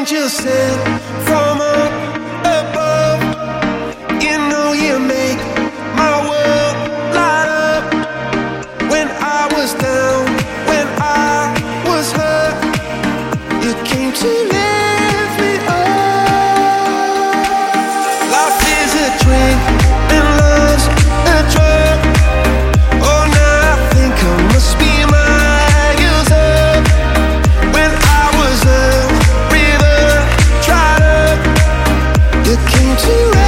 angel sent from up above. You know you make my world light up. When I was down, when I was hurt, you came to nothing to